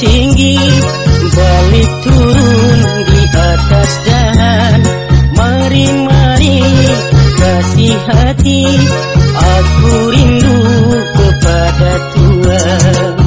tinggi Balik turun di atas dahan. Mari-mari kasih hati Aku rindu kepada Tuhan.